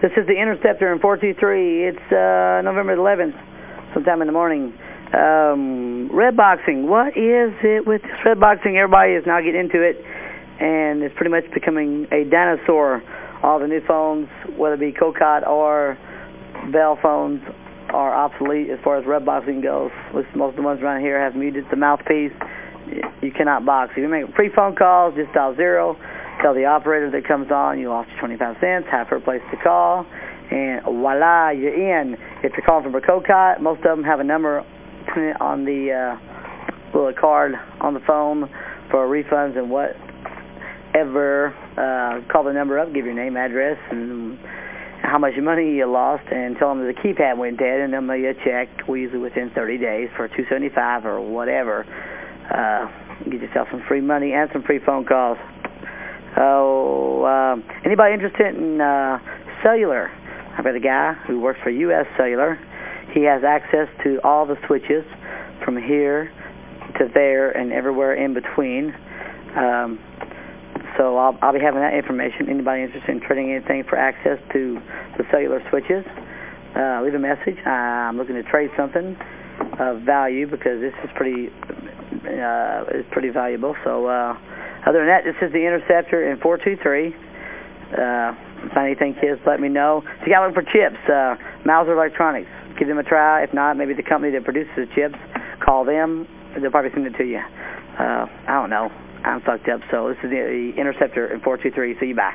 This is the Interceptor in 423. It's uh, November 11th, sometime in the morning. Um, red boxing. What is it with this red boxing? Everybody is now getting into it, and it's pretty much becoming a dinosaur. All the new phones, whether it be COCOT or Bell phones, are obsolete as far as red boxing goes. Most of the ones around here have muted the mouthpiece. You cannot box. If you make free phone calls, just dial zero. Tell the operator that comes on you lost your 25 cents, half her place to call, and voila, you're in. If you're calling from a COCOT, most of them have a number on the uh, little card on the phone for refunds and whatever. Uh, call the number up, give your name, address, and how much money you lost, and tell them that the keypad went dead, and they'll mail you a check, usually within 30 days for 275 or whatever. Uh, get yourself some free money and some free phone calls. Oh, um, anybody interested in uh, cellular? I've got a guy who works for U.S. Cellular. He has access to all the switches from here to there and everywhere in between. Um, so I'll, I'll be having that information. Anybody interested in trading anything for access to the cellular switches, uh, leave a message. I'm looking to trade something of value because this is pretty, uh, is pretty valuable. So, uh, other than that, this is the Interceptor in 423. Uh, find anything, kids, let me know. If you got looking for chips, uh, Mouser Electronics, give them a try. If not, maybe the company that produces the chips, call them. They'll probably send it to you. Uh, I don't know. I'm fucked up. So this is the, the Interceptor in 423. See you. Bye.